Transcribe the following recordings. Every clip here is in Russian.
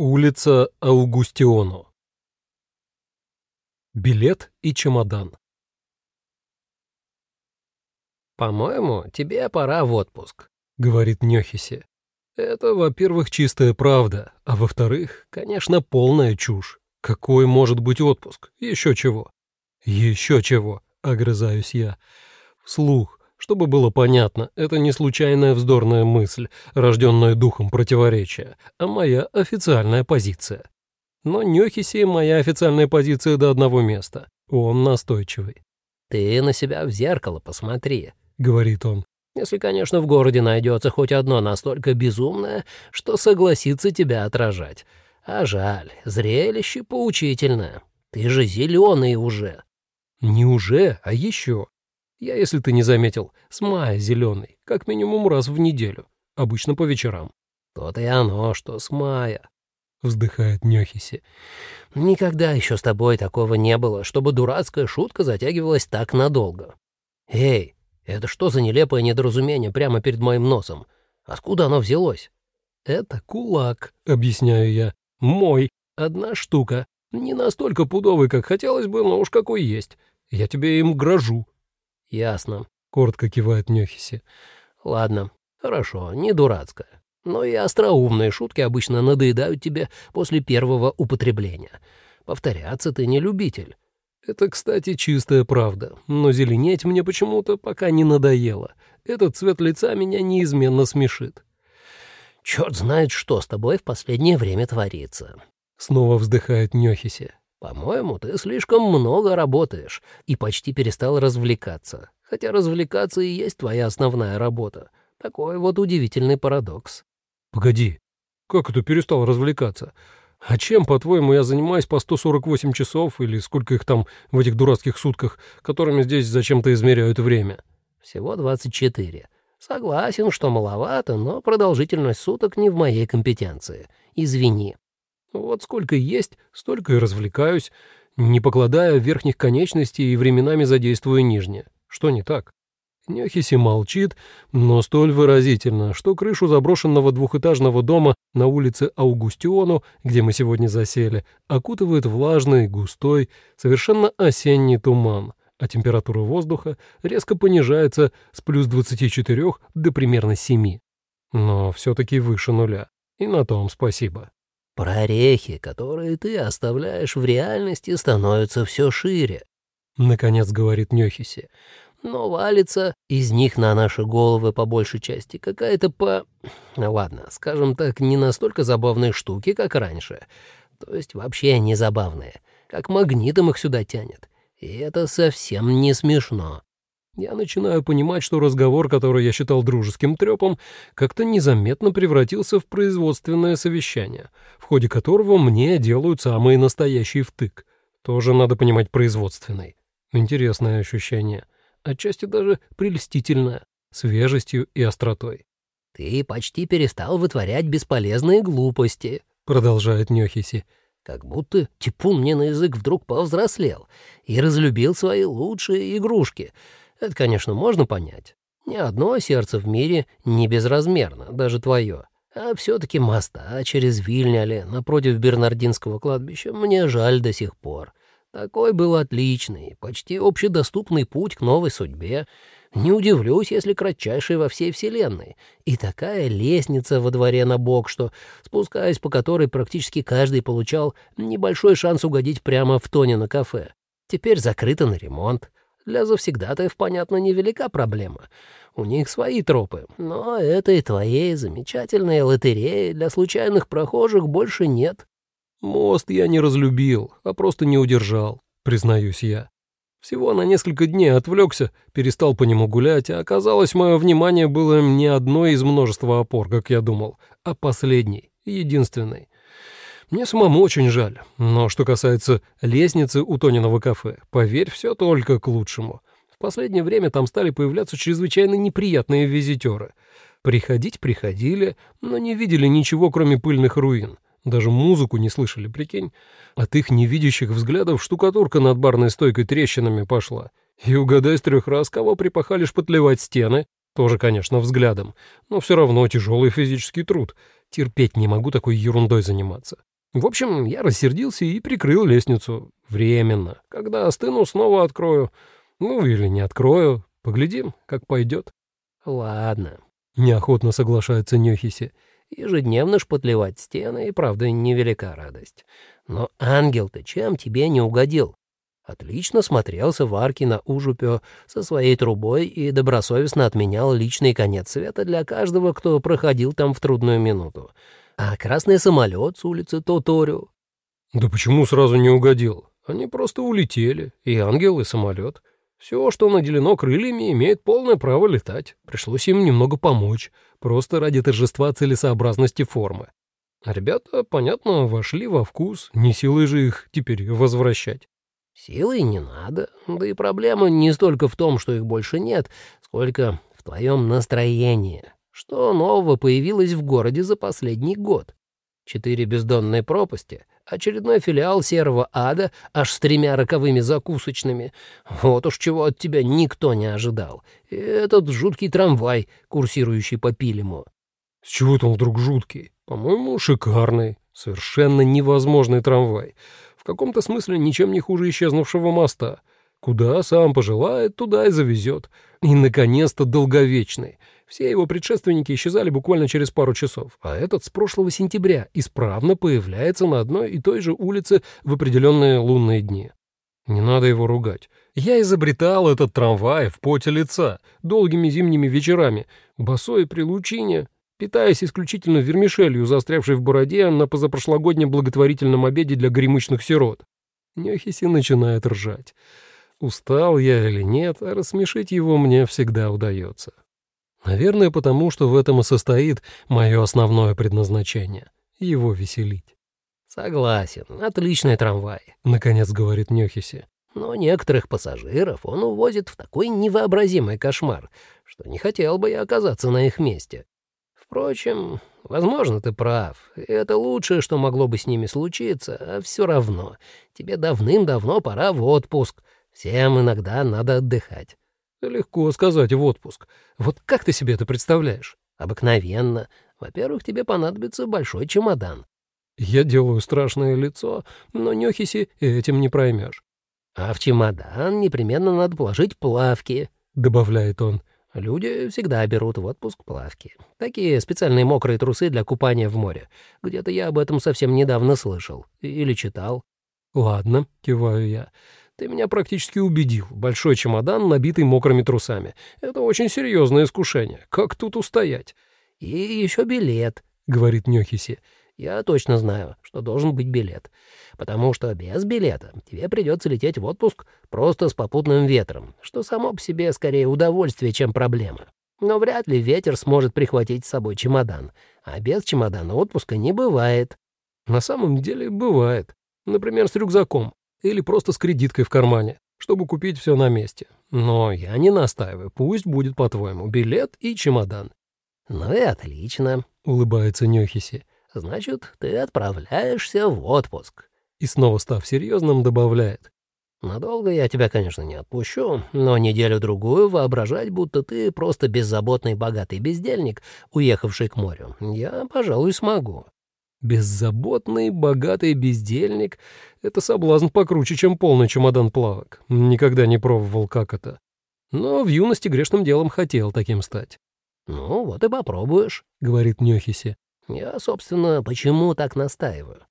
Улица Аугустиону. Билет и чемодан. «По-моему, тебе пора в отпуск», — говорит Нёхиси. Это, во-первых, чистая правда, а во-вторых, конечно, полная чушь. Какой может быть отпуск? Еще чего? Еще чего, огрызаюсь я. Вслух. Чтобы было понятно, это не случайная вздорная мысль, рожденная духом противоречия, а моя официальная позиция. Но Нёхиси моя официальная позиция до одного места. Он настойчивый. «Ты на себя в зеркало посмотри», — говорит он. «Если, конечно, в городе найдется хоть одно настолько безумное, что согласится тебя отражать. А жаль, зрелище поучительное. Ты же зеленый уже». «Не уже, а еще. Я, если ты не заметил, с мая зеленый, как минимум раз в неделю, обычно по вечерам. То-то и оно, что с мая. Вздыхает Нёхиси. Никогда еще с тобой такого не было, чтобы дурацкая шутка затягивалась так надолго. Эй, это что за нелепое недоразумение прямо перед моим носом? Откуда оно взялось? Это кулак, объясняю я. Мой. Одна штука. Не настолько пудовый, как хотелось бы, но уж какой есть. Я тебе им грожу. «Ясно», — коротко кивает Нёхиси. «Ладно, хорошо, не дурацкая. Но и остроумные шутки обычно надоедают тебе после первого употребления. Повторяться ты не любитель». Это, кстати, чистая правда, но зеленеть мне почему-то пока не надоело. Этот цвет лица меня неизменно смешит. «Черт знает, что с тобой в последнее время творится», — снова вздыхает Нёхиси. «По-моему, ты слишком много работаешь и почти перестал развлекаться. Хотя развлекаться и есть твоя основная работа. Такой вот удивительный парадокс». «Погоди, как это перестал развлекаться? А чем, по-твоему, я занимаюсь по 148 часов или сколько их там в этих дурацких сутках, которыми здесь зачем-то измеряют время?» «Всего 24. Согласен, что маловато, но продолжительность суток не в моей компетенции. Извини». Вот сколько есть, столько и развлекаюсь, не покладая верхних конечностей и временами задействуя нижние. Что не так? Нехиси молчит, но столь выразительно, что крышу заброшенного двухэтажного дома на улице Аугустиону, где мы сегодня засели, окутывает влажный, густой, совершенно осенний туман, а температура воздуха резко понижается с плюс 24 до примерно 7. Но все-таки выше нуля. И на том спасибо. Прорехи, которые ты оставляешь в реальности, становятся все шире. Наконец говорит Нёхиси. Но валится из них на наши головы по большей части какая-то по... Ладно, скажем так, не настолько забавные штуки, как раньше. То есть вообще не забавные. Как магнитом их сюда тянет. И это совсем не смешно. Я начинаю понимать, что разговор, который я считал дружеским трепом, как-то незаметно превратился в производственное совещание, в ходе которого мне делают самый настоящий втык. Тоже надо понимать производственный. Интересное ощущение. Отчасти даже прельстительное, свежестью и остротой. «Ты почти перестал вытворять бесполезные глупости», — продолжает Нёхиси. «Как будто типун мне на язык вдруг повзрослел и разлюбил свои лучшие игрушки». Это, конечно, можно понять. Ни одно сердце в мире не безразмерно, даже твое. А все-таки моста через Вильняли напротив Бернардинского кладбища мне жаль до сих пор. Такой был отличный, почти общедоступный путь к новой судьбе. Не удивлюсь, если кратчайший во всей вселенной. И такая лестница во дворе на бок, что, спускаясь по которой практически каждый получал небольшой шанс угодить прямо в тоне на кафе. Теперь закрыта на ремонт. Для завсегдатаев, понятно, невелика проблема. У них свои тропы, но этой твоей замечательной лотереи для случайных прохожих больше нет. Мост я не разлюбил, а просто не удержал, признаюсь я. Всего на несколько дней отвлекся, перестал по нему гулять, а оказалось, мое внимание было не одной из множества опор, как я думал, а последней, единственной. Мне самому очень жаль. Но что касается лестницы у Тониного кафе, поверь, все только к лучшему. В последнее время там стали появляться чрезвычайно неприятные визитеры. Приходить приходили, но не видели ничего, кроме пыльных руин. Даже музыку не слышали, прикинь. От их невидящих взглядов штукатурка над барной стойкой трещинами пошла. И угадай с трех раз, кого припахали шпатлевать стены. Тоже, конечно, взглядом, но все равно тяжелый физический труд. Терпеть не могу такой ерундой заниматься. В общем, я рассердился и прикрыл лестницу. Временно. Когда остыну, снова открою. Ну, или не открою. Поглядим, как пойдет. Ладно. Неохотно соглашается Нюхиси. Ежедневно шпатлевать стены, и правда, невелика радость. Но ангел-то чем тебе не угодил? Отлично смотрелся в арке на Ужупе со своей трубой и добросовестно отменял личный конец света для каждого, кто проходил там в трудную минуту. А красный самолет с улицы Тоторио? Да почему сразу не угодил? Они просто улетели, и ангел, и самолет. Все, что наделено крыльями, имеет полное право летать. Пришлось им немного помочь, просто ради торжества целесообразности формы. Ребята, понятно, вошли во вкус, не силой же их теперь возвращать. Силой не надо, да и проблема не столько в том, что их больше нет, сколько в твоем настроении. Что нового появилось в городе за последний год? Четыре бездонные пропасти, очередной филиал серого ада аж с тремя роковыми закусочными. Вот уж чего от тебя никто не ожидал. И этот жуткий трамвай, курсирующий по Пилему. С чего там вдруг жуткий? По-моему, шикарный, совершенно невозможный трамвай каком-то смысле ничем не хуже исчезнувшего моста. Куда сам пожелает, туда и завезет. И, наконец-то, долговечный. Все его предшественники исчезали буквально через пару часов, а этот с прошлого сентября исправно появляется на одной и той же улице в определенные лунные дни. Не надо его ругать. Я изобретал этот трамвай в поте лица, долгими зимними вечерами, босой при лучине, питаясь исключительно вермишелью, застрявшей в бороде на позапрошлогоднем благотворительном обеде для гремычных сирот. Нехиси начинает ржать. Устал я или нет, а рассмешить его мне всегда удается. Наверное, потому что в этом и состоит мое основное предназначение — его веселить. «Согласен, отличный трамвай», — наконец говорит Нехиси. «Но некоторых пассажиров он увозит в такой невообразимый кошмар, что не хотел бы я оказаться на их месте. Впрочем, возможно, ты прав. Это лучшее, что могло бы с ними случиться, а все равно. Тебе давным-давно пора в отпуск. Всем иногда надо отдыхать. Легко сказать в отпуск. Вот как ты себе это представляешь? Обыкновенно. Во-первых, тебе понадобится большой чемодан. Я делаю страшное лицо, но Нёхиси этим не проймешь. А в чемодан непременно надо положить плавки, — добавляет он. Люди всегда берут в отпуск плавки. Такие специальные мокрые трусы для купания в море. Где-то я об этом совсем недавно слышал. Или читал. «Ладно», — киваю я. «Ты меня практически убедил. Большой чемодан, набитый мокрыми трусами. Это очень серьезное искушение. Как тут устоять?» «И еще билет», — говорит Нёхиси. «Я точно знаю, что должен быть билет потому что без билета тебе придется лететь в отпуск просто с попутным ветром, что само по себе скорее удовольствие, чем проблема. Но вряд ли ветер сможет прихватить с собой чемодан, а без чемодана отпуска не бывает. На самом деле бывает. Например, с рюкзаком или просто с кредиткой в кармане, чтобы купить все на месте. Но я не настаиваю, пусть будет, по-твоему, билет и чемодан. «Ну и отлично», — улыбается Нёхиси. «Значит, ты отправляешься в отпуск. И снова став серьезным, добавляет. «Надолго я тебя, конечно, не отпущу, но неделю-другую воображать, будто ты просто беззаботный богатый бездельник, уехавший к морю, я, пожалуй, смогу». Беззаботный, богатый бездельник — это соблазн покруче, чем полный чемодан плавок. Никогда не пробовал, как это. Но в юности грешным делом хотел таким стать. «Ну, вот и попробуешь», — говорит Нёхиси. «Я, собственно, почему так настаиваю?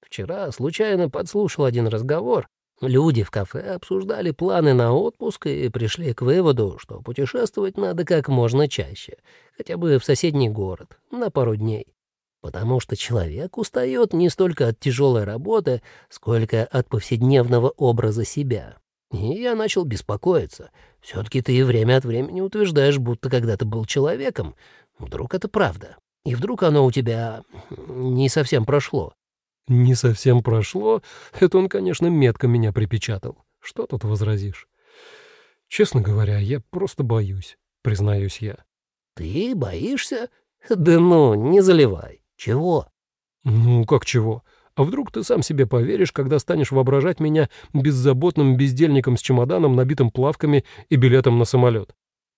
Вчера случайно подслушал один разговор. Люди в кафе обсуждали планы на отпуск и пришли к выводу, что путешествовать надо как можно чаще, хотя бы в соседний город, на пару дней. Потому что человек устает не столько от тяжелой работы, сколько от повседневного образа себя. И я начал беспокоиться. Все-таки ты время от времени утверждаешь, будто когда-то был человеком. Вдруг это правда? И вдруг оно у тебя не совсем прошло? Не совсем прошло, это он, конечно, метко меня припечатал. Что тут возразишь? Честно говоря, я просто боюсь, признаюсь я. Ты боишься? Да ну, не заливай. Чего? Ну, как чего? А вдруг ты сам себе поверишь, когда станешь воображать меня беззаботным бездельником с чемоданом, набитым плавками и билетом на самолет?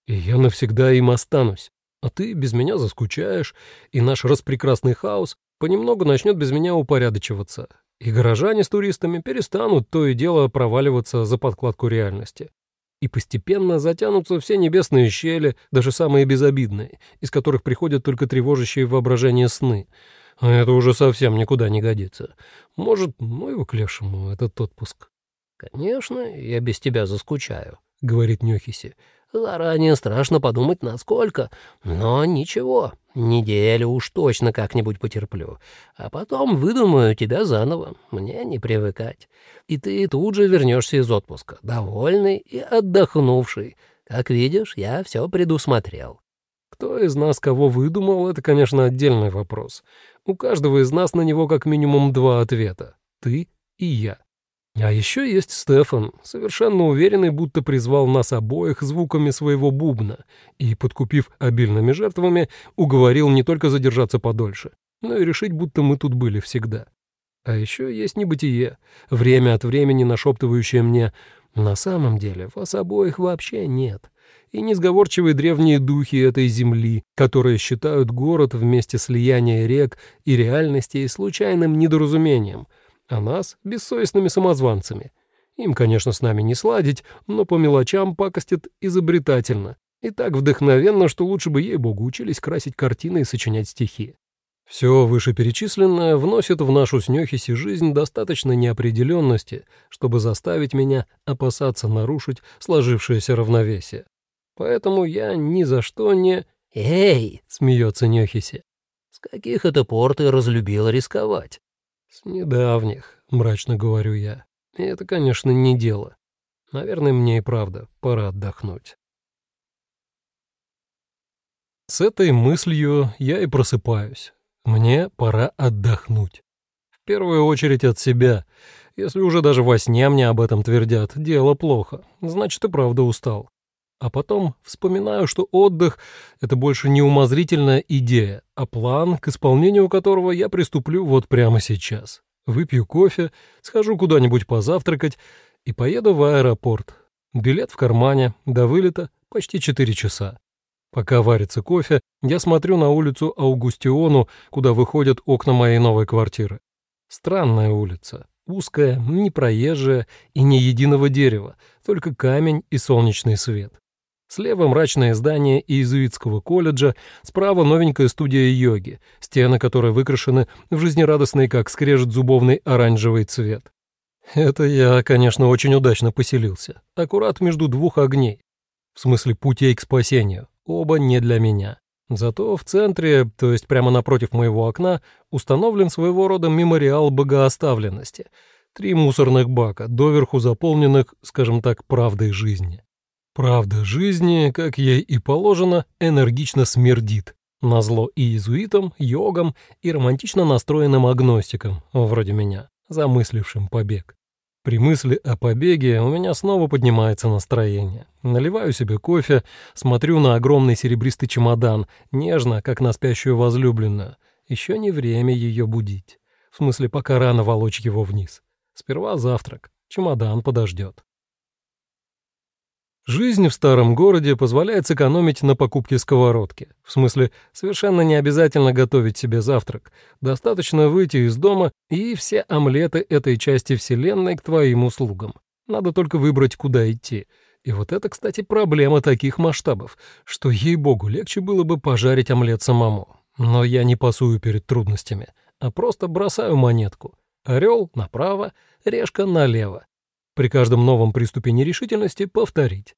И я навсегда им останусь. А ты без меня заскучаешь, и наш распрекрасный хаос понемногу начнет без меня упорядочиваться, и горожане с туристами перестанут то и дело проваливаться за подкладку реальности. И постепенно затянутся все небесные щели, даже самые безобидные, из которых приходят только тревожащие воображение сны. А это уже совсем никуда не годится. Может, ну его к лешему, этот отпуск. «Конечно, я без тебя заскучаю», — говорит Нюхиси. «Заранее страшно подумать, насколько. Но ничего, неделю уж точно как-нибудь потерплю. А потом выдумаю тебя заново. Мне не привыкать. И ты тут же вернешься из отпуска, довольный и отдохнувший. Как видишь, я все предусмотрел». Кто из нас кого выдумал, это, конечно, отдельный вопрос. У каждого из нас на него как минимум два ответа — ты и я. А еще есть Стефан, совершенно уверенный, будто призвал нас обоих звуками своего бубна и, подкупив обильными жертвами, уговорил не только задержаться подольше, но и решить, будто мы тут были всегда. А еще есть небытие, время от времени нашептывающее мне «На самом деле вас обоих вообще нет» и несговорчивые древние духи этой земли, которые считают город вместе слияния рек и реальностей случайным недоразумением — а нас — бессовестными самозванцами. Им, конечно, с нами не сладить, но по мелочам пакостят изобретательно. И так вдохновенно, что лучше бы, ей-богу, учились красить картины и сочинять стихи. Все вышеперечисленное вносит в нашу с жизнь достаточно неопределенности, чтобы заставить меня опасаться нарушить сложившееся равновесие. Поэтому я ни за что не... «Эй!» — смеется Нёхиси. «С каких это пор ты разлюбила рисковать?» «С недавних», — мрачно говорю я. И это, конечно, не дело. Наверное, мне и правда пора отдохнуть. С этой мыслью я и просыпаюсь. Мне пора отдохнуть. В первую очередь от себя. Если уже даже во сне мне об этом твердят, дело плохо. Значит, и правда устал. А потом вспоминаю, что отдых — это больше не умозрительная идея, а план, к исполнению которого я приступлю вот прямо сейчас. Выпью кофе, схожу куда-нибудь позавтракать и поеду в аэропорт. Билет в кармане, до вылета почти 4 часа. Пока варится кофе, я смотрю на улицу Аугустиону, куда выходят окна моей новой квартиры. Странная улица, узкая, непроезжая и ни единого дерева, только камень и солнечный свет. Слева мрачное здание иезуитского колледжа, справа новенькая студия йоги, стены которой выкрашены в жизнерадостный, как скрежет зубовный, оранжевый цвет. Это я, конечно, очень удачно поселился, аккурат между двух огней, в смысле путей к спасению, оба не для меня. Зато в центре, то есть прямо напротив моего окна, установлен своего рода мемориал богооставленности. Три мусорных бака, доверху заполненных, скажем так, правдой жизни. Правда жизни, как ей и положено, энергично смердит. Назло и иезуитам, йогам и романтично настроенным агностикам, вроде меня, замыслившим побег. При мысли о побеге у меня снова поднимается настроение. Наливаю себе кофе, смотрю на огромный серебристый чемодан, нежно, как на спящую возлюбленную. Еще не время ее будить. В смысле, пока рано волочь его вниз. Сперва завтрак, чемодан подождет. Жизнь в старом городе позволяет сэкономить на покупке сковородки. В смысле, совершенно не обязательно готовить себе завтрак. Достаточно выйти из дома, и все омлеты этой части вселенной к твоим услугам. Надо только выбрать, куда идти. И вот это, кстати, проблема таких масштабов, что, ей-богу, легче было бы пожарить омлет самому. Но я не пасую перед трудностями, а просто бросаю монетку. Орел направо, решка налево при каждом новом приступе нерешительности повторить.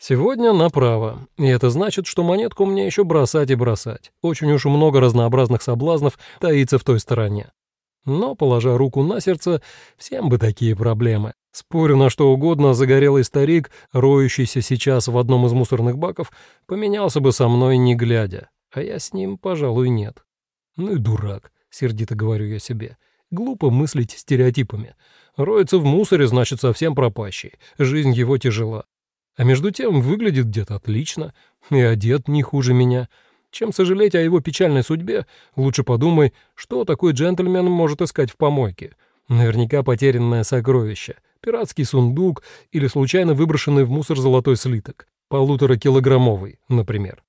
Сегодня направо, и это значит, что монетку мне еще бросать и бросать. Очень уж много разнообразных соблазнов таится в той стороне. Но, положа руку на сердце, всем бы такие проблемы. Спорю на что угодно, загорелый старик, роющийся сейчас в одном из мусорных баков, поменялся бы со мной не глядя, а я с ним, пожалуй, нет. Ну и дурак, сердито говорю я себе. Глупо мыслить стереотипами. Роется в мусоре, значит, совсем пропащий. Жизнь его тяжела. А между тем выглядит где-то отлично и одет не хуже меня. Чем сожалеть о его печальной судьбе, лучше подумай, что такой джентльмен может искать в помойке. Наверняка потерянное сокровище, пиратский сундук или случайно выброшенный в мусор золотой слиток, полуторакилограммовый, например.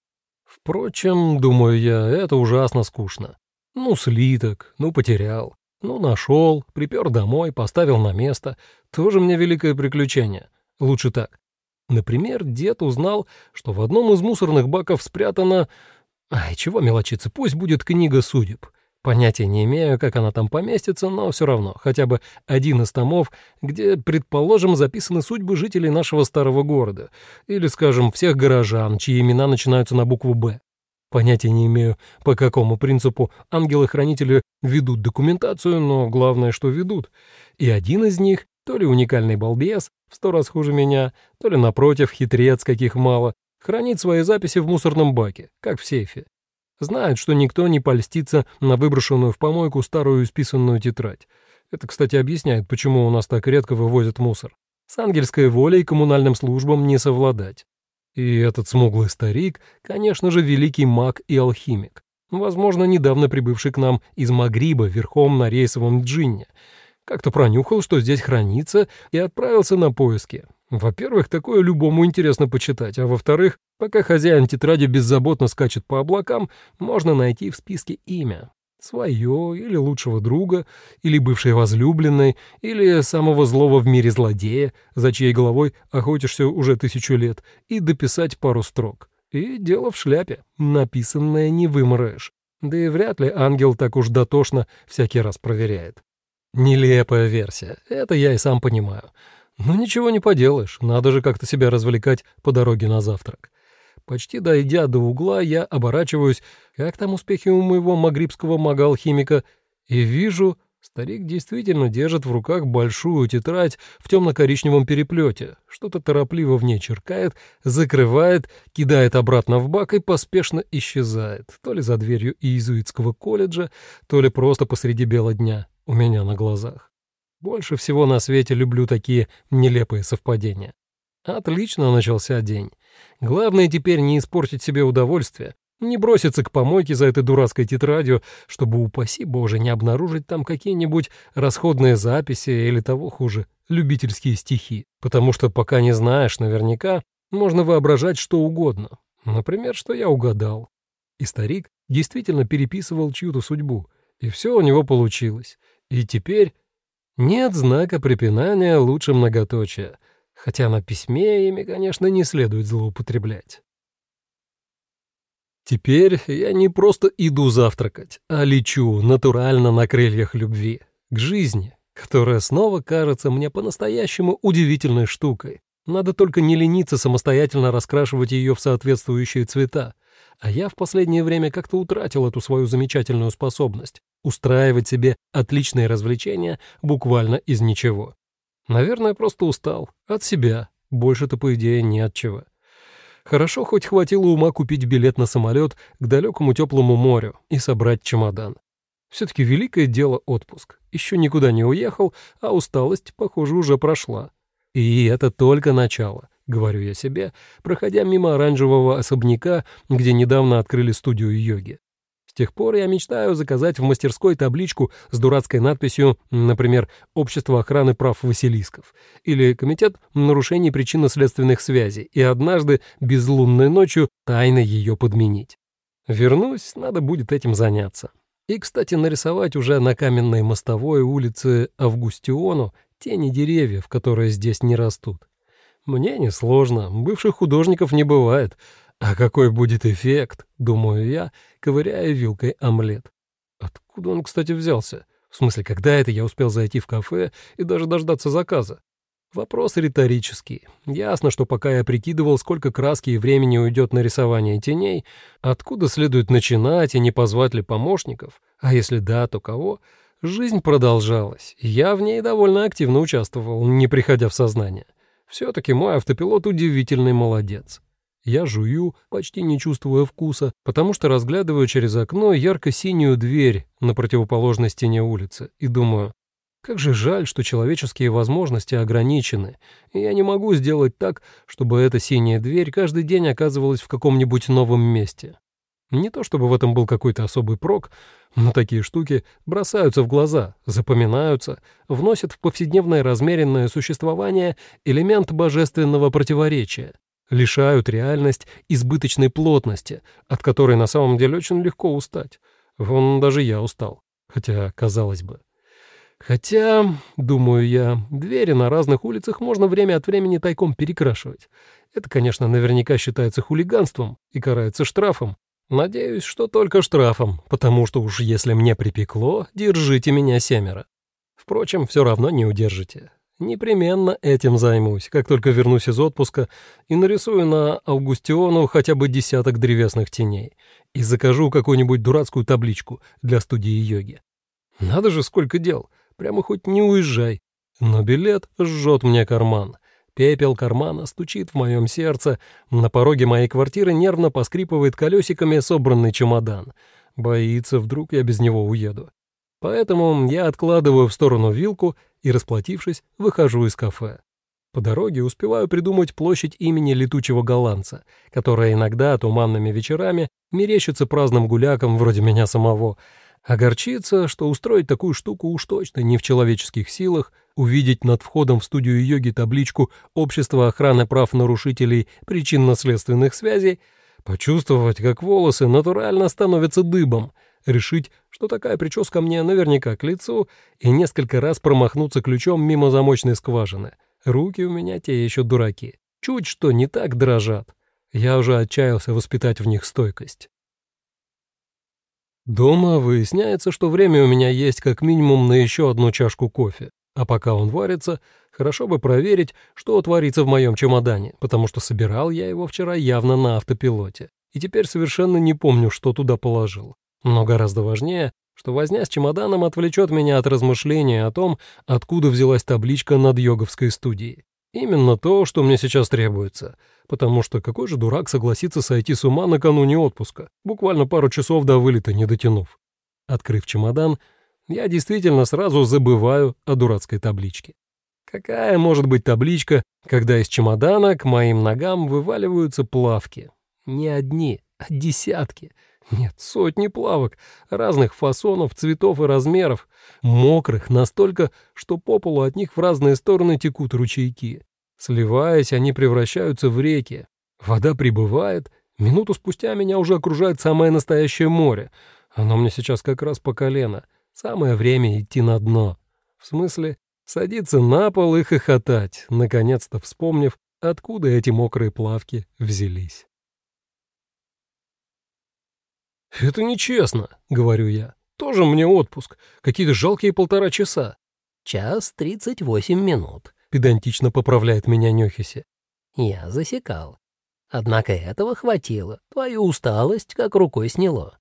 Впрочем, думаю я, это ужасно скучно. Ну, слиток, ну, потерял. Ну, нашел, припер домой, поставил на место. Тоже мне великое приключение. Лучше так. Например, дед узнал, что в одном из мусорных баков спрятана... Ай, чего мелочиться, пусть будет книга судеб. Понятия не имею, как она там поместится, но все равно, хотя бы один из томов, где, предположим, записаны судьбы жителей нашего старого города, или, скажем, всех горожан, чьи имена начинаются на букву «Б». Понятия не имею, по какому принципу ангелы-хранители ведут документацию, но главное, что ведут. И один из них, то ли уникальный балбес, в сто раз хуже меня, то ли, напротив, хитрец, каких мало, хранит свои записи в мусорном баке, как в сейфе. Знает, что никто не польстится на выброшенную в помойку старую исписанную тетрадь. Это, кстати, объясняет, почему у нас так редко вывозят мусор. С ангельской волей коммунальным службам не совладать. И этот смуглый старик, конечно же, великий маг и алхимик. Возможно, недавно прибывший к нам из Магриба верхом на рейсовом джинне. Как-то пронюхал, что здесь хранится, и отправился на поиски. Во-первых, такое любому интересно почитать, а во-вторых, пока хозяин тетради беззаботно скачет по облакам, можно найти в списке имя. Свое или лучшего друга, или бывшей возлюбленной, или самого злого в мире злодея, за чьей головой охотишься уже тысячу лет, и дописать пару строк. И дело в шляпе, написанное не вымрешь. Да и вряд ли ангел так уж дотошно всякий раз проверяет. Нелепая версия, это я и сам понимаю. Ну ничего не поделаешь, надо же как-то себя развлекать по дороге на завтрак. Почти дойдя до угла, я оборачиваюсь, как там успехи у моего магрибского мага-алхимика, и вижу, старик действительно держит в руках большую тетрадь в темно-коричневом переплете, что-то торопливо в ней черкает, закрывает, кидает обратно в бак и поспешно исчезает, то ли за дверью иезуитского колледжа, то ли просто посреди бела дня у меня на глазах. Больше всего на свете люблю такие нелепые совпадения. Отлично начался день. Главное теперь не испортить себе удовольствие, не броситься к помойке за этой дурацкой тетрадью, чтобы, упаси Боже, не обнаружить там какие-нибудь расходные записи или того хуже, любительские стихи. Потому что пока не знаешь наверняка, можно воображать что угодно. Например, что я угадал. И старик действительно переписывал чью-то судьбу, и все у него получилось. И теперь нет знака препинания лучше многоточия, хотя на письме ими, конечно, не следует злоупотреблять. Теперь я не просто иду завтракать, а лечу натурально на крыльях любви, к жизни, которая снова кажется мне по-настоящему удивительной штукой. Надо только не лениться самостоятельно раскрашивать ее в соответствующие цвета, а я в последнее время как-то утратил эту свою замечательную способность устраивать себе отличные развлечения буквально из ничего. Наверное, просто устал. От себя. Больше-то, по идее, не от чего. Хорошо, хоть хватило ума купить билет на самолет к далекому теплому морю и собрать чемодан. Все-таки великое дело отпуск. Еще никуда не уехал, а усталость, похоже, уже прошла. И это только начало говорю я себе, проходя мимо оранжевого особняка, где недавно открыли студию йоги. Тех пор я мечтаю заказать в мастерской табличку с дурацкой надписью, например, «Общество охраны прав Василисков» или «Комитет нарушений причинно-следственных связей» и однажды безлунной ночью тайно ее подменить. Вернусь, надо будет этим заняться. И, кстати, нарисовать уже на каменной мостовой улице Августиону тени деревьев, которые здесь не растут. Мне несложно, бывших художников не бывает. А какой будет эффект, думаю я, ковыряя вилкой омлет. Откуда он, кстати, взялся? В смысле, когда это я успел зайти в кафе и даже дождаться заказа? Вопрос риторический. Ясно, что пока я прикидывал, сколько краски и времени уйдет на рисование теней, откуда следует начинать и не позвать ли помощников, а если да, то кого, жизнь продолжалась. Я в ней довольно активно участвовал, не приходя в сознание. Все-таки мой автопилот удивительный молодец. Я жую, почти не чувствуя вкуса, потому что разглядываю через окно ярко-синюю дверь на противоположной стене улицы и думаю, как же жаль, что человеческие возможности ограничены, и я не могу сделать так, чтобы эта синяя дверь каждый день оказывалась в каком-нибудь новом месте. Не то чтобы в этом был какой-то особый прок, но такие штуки бросаются в глаза, запоминаются, вносят в повседневное размеренное существование элемент божественного противоречия, лишают реальность избыточной плотности, от которой на самом деле очень легко устать. Вон даже я устал. Хотя, казалось бы. Хотя, думаю я, двери на разных улицах можно время от времени тайком перекрашивать. Это, конечно, наверняка считается хулиганством и карается штрафом. Надеюсь, что только штрафом, потому что уж если мне припекло, держите меня семеро. Впрочем, все равно не удержите. Непременно этим займусь, как только вернусь из отпуска и нарисую на Аугустиону хотя бы десяток древесных теней и закажу какую-нибудь дурацкую табличку для студии йоги. Надо же, сколько дел. Прямо хоть не уезжай. Но билет жжет мне карман. Пепел кармана стучит в моем сердце. На пороге моей квартиры нервно поскрипывает колесиками собранный чемодан. Боится, вдруг я без него уеду. Поэтому я откладываю в сторону вилку и, расплатившись, выхожу из кафе. По дороге успеваю придумать площадь имени летучего голландца, которая иногда туманными вечерами мерещится праздным гулякам вроде меня самого, Огорчиться, что устроить такую штуку уж точно не в человеческих силах, увидеть над входом в студию йоги табличку «Общество охраны прав нарушителей причинно-следственных связей», почувствовать, как волосы натурально становятся дыбом, решить, что такая прическа мне наверняка к лицу, и несколько раз промахнуться ключом мимо замочной скважины. Руки у меня те еще дураки. Чуть что не так дрожат. Я уже отчаялся воспитать в них стойкость. Дома выясняется, что время у меня есть как минимум на еще одну чашку кофе. А пока он варится, хорошо бы проверить, что творится в моем чемодане, потому что собирал я его вчера явно на автопилоте. И теперь совершенно не помню, что туда положил. Но гораздо важнее, что возня с чемоданом отвлечет меня от размышления о том, откуда взялась табличка над йоговской студией. Именно то, что мне сейчас требуется, потому что какой же дурак согласится сойти с ума накануне отпуска, буквально пару часов до вылета не дотянув. Открыв чемодан, я действительно сразу забываю о дурацкой табличке. Какая может быть табличка, когда из чемодана к моим ногам вываливаются плавки? Не одни, а десятки. Нет, сотни плавок, разных фасонов, цветов и размеров, мокрых настолько, что по полу от них в разные стороны текут ручейки. Сливаясь, они превращаются в реки. Вода прибывает, минуту спустя меня уже окружает самое настоящее море. Оно мне сейчас как раз по колено. Самое время идти на дно. В смысле, садиться на пол и хохотать, наконец-то вспомнив, откуда эти мокрые плавки взялись. «Это нечестно», — говорю я. «Тоже мне отпуск. Какие-то жалкие полтора часа». «Час тридцать восемь минут», — педантично поправляет меня Нёхиси. «Я засекал. Однако этого хватило. Твою усталость как рукой сняло».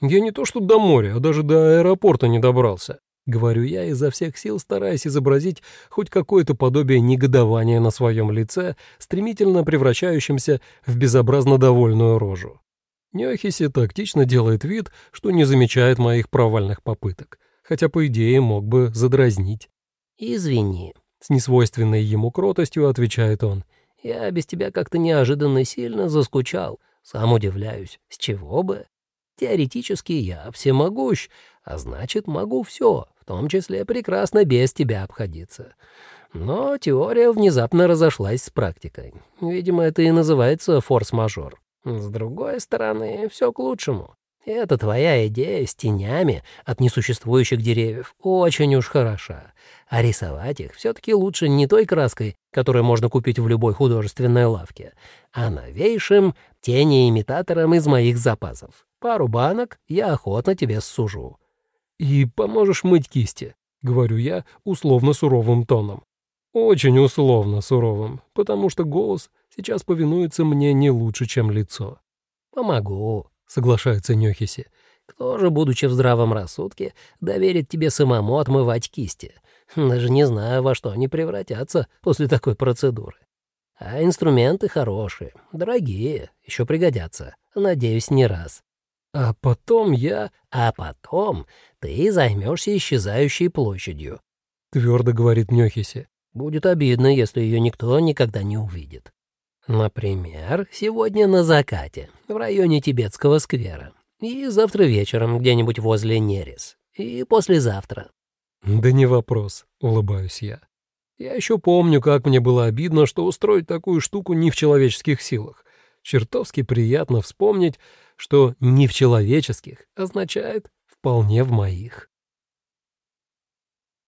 «Я не то что до моря, а даже до аэропорта не добрался», — говорю я изо всех сил, стараясь изобразить хоть какое-то подобие негодования на своем лице, стремительно превращающемся в безобразно довольную рожу. Нёхиси тактично делает вид, что не замечает моих провальных попыток, хотя, по идее, мог бы задразнить. «Извини», с несвойственной ему кротостью отвечает он. «Я без тебя как-то неожиданно сильно заскучал. Сам удивляюсь. С чего бы? Теоретически я всемогущ, а значит, могу все, в том числе прекрасно без тебя обходиться. Но теория внезапно разошлась с практикой. Видимо, это и называется форс-мажор. С другой стороны, все к лучшему. Эта твоя идея с тенями от несуществующих деревьев очень уж хороша. А рисовать их все-таки лучше не той краской, которую можно купить в любой художественной лавке, а новейшим тенеимитатором из моих запасов. Пару банок я охотно тебе сужу. «И поможешь мыть кисти», — говорю я условно суровым тоном. Очень условно суровым, потому что голос сейчас повинуется мне не лучше, чем лицо. «Помогу», соглашается Нёхиси. «Кто же, будучи в здравом рассудке, доверит тебе самому отмывать кисти? Даже не знаю, во что они превратятся после такой процедуры. А инструменты хорошие, дорогие, еще пригодятся. Надеюсь, не раз. А потом я... А потом ты займешься исчезающей площадью», — твердо говорит Нёхиси. «Будет обидно, если ее никто никогда не увидит». Например, сегодня на закате, в районе Тибетского сквера. И завтра вечером где-нибудь возле Нерис. И послезавтра. Да не вопрос, улыбаюсь я. Я еще помню, как мне было обидно, что устроить такую штуку не в человеческих силах. Чертовски приятно вспомнить, что «не в человеческих» означает вполне в моих.